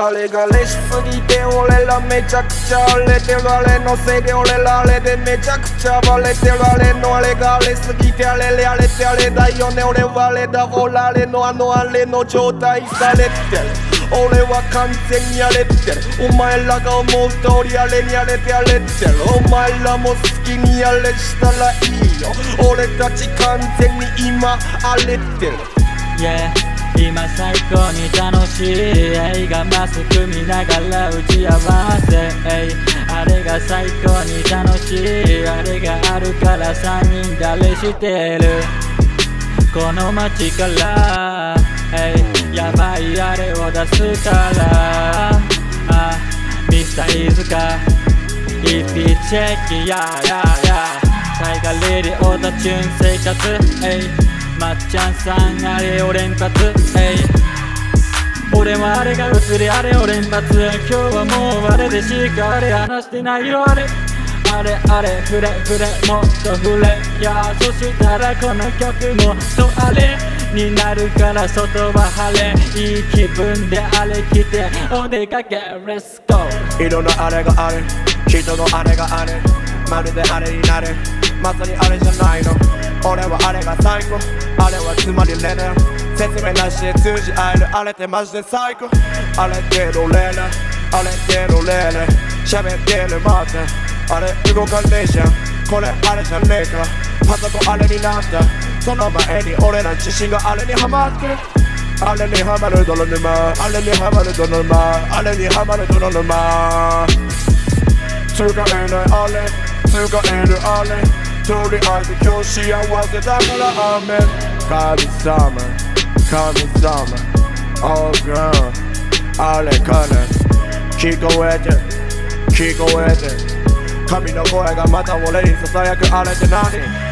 あれがレしすぎて俺らめちゃくちゃ荒れてるあれのせいで俺らあれでめちゃくちゃバレてるあれのあれが荒れすぎてあれれあれってあれだよね俺はあれだほらあれのあのあれの状態されて俺は完全に荒れてる。お前らが思う通りあれに荒れて荒れてる。お前らも好きにあれしたらいいよ。俺たち完全に今荒れてる。Yeah 今最高に楽しい映画マスク見ながら打ち合わせ。あれが最高に楽しいあれがあるから3人誰してる。この街から出すから。あミスター飯塚 EP チェックややや。タイガーレディオーダチューン生活。まっちゃんさんあれを連発えい俺はあれが映りあれを連発今日はもうあれでしかあれ話してないよあれ。あれあれ触れ触れもっと触れやそしたらこの曲もとあれになるから外は晴れいい気分であれ来てお出かけ Let's go 色のあれがあれ人のあれがあれまるであれになるまさにあれじゃないの俺はあれが最高あれはつまりレネ説明なしで通じ合えるあれってマジで最高あれってロレレあれってロレレ喋ってる待ってあれ動かねえじゃん。これあれじゃねえか。パソコンあれになった。その前に俺ら自信があれにハマって。るあれにハマる泥沼。あれにハマる泥沼。あれにハマる泥沼。使えないあれ。使えるあれ。とりあえず今日幸せだから雨。神様。神様。Oh girl あれかね聞こえて。聞こえて。神の声がまた俺に囁くあれって何